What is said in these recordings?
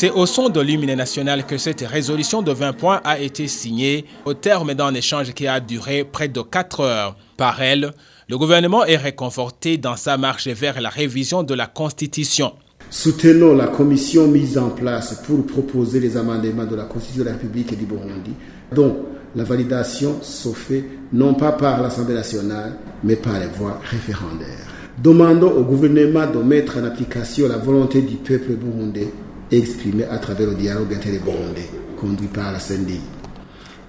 C'est au son de l'hymne national que cette résolution de 20 points a été signée au terme d'un échange qui a duré près de 4 heures. Par elle, le gouvernement est réconforté dans sa marche vers la révision de la Constitution. Soutenons la commission mise en place pour proposer les amendements de la Constitution de la République du Burundi, dont la validation se fait non pas par l'Assemblée nationale, mais par les voies référendaires. Demandons au gouvernement de mettre en application la volonté du peuple burundais exprimé à travers le dialogue interburundais conduit par la CNDI.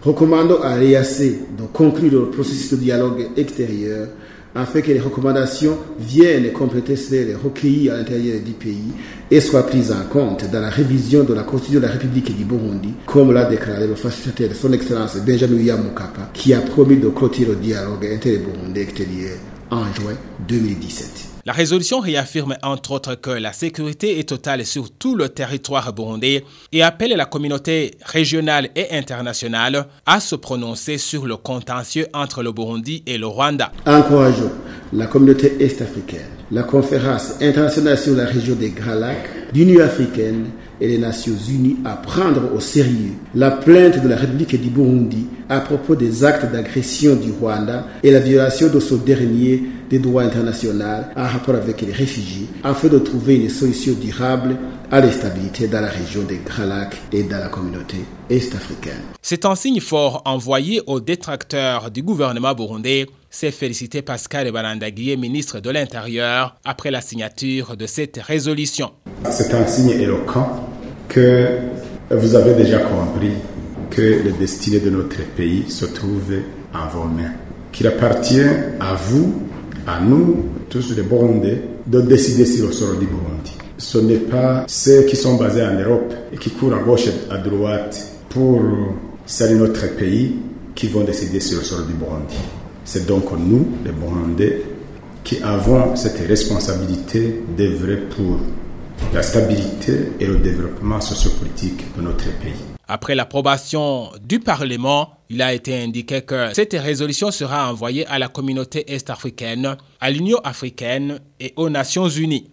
Recommandons à l'EAC de conclure le processus de dialogue extérieur afin que les recommandations viennent compléter celles recueillies à l'intérieur du pays et soient prises en compte dans la révision de la Constitution de la République du Burundi, comme l'a déclaré le facilitateur de son Excellence Benjamin Yamukapa, qui a promis de clôturer le dialogue interburundais extérieur en juin 2017. La résolution réaffirme entre autres que la sécurité est totale sur tout le territoire burundais et appelle la communauté régionale et internationale à se prononcer sur le contentieux entre le Burundi et le Rwanda. Encourageons la communauté est-africaine, la conférence internationale sur la région des Grands Lacs, l'Union africaine et les Nations Unies à prendre au sérieux la plainte de la République du Burundi à propos des actes d'agression du Rwanda et la violation de ce dernier des droits internationaux en rapport avec les réfugiés afin de trouver une solution durable à l'instabilité dans la région des Grands Lacs et dans la communauté est-africaine. C'est un signe fort envoyé aux détracteurs du gouvernement burundais s'est félicité Pascal Barandaguier, ministre de l'Intérieur, après la signature de cette résolution. C'est un signe éloquent que vous avez déjà compris que le destin de notre pays se trouve en vos mains, qu'il appartient à vous, à nous, tous les Burundais, de décider sur le sort du Burundi. Ce n'est pas ceux qui sont basés en Europe et qui courent à gauche et à droite pour saluer notre pays qui vont décider sur le sort du Burundi. C'est donc nous, les Burundais, qui avons cette responsabilité d'œuvrer pour la stabilité et le développement sociopolitique de notre pays. Après l'approbation du Parlement, il a été indiqué que cette résolution sera envoyée à la communauté est-africaine, à l'Union africaine et aux Nations unies.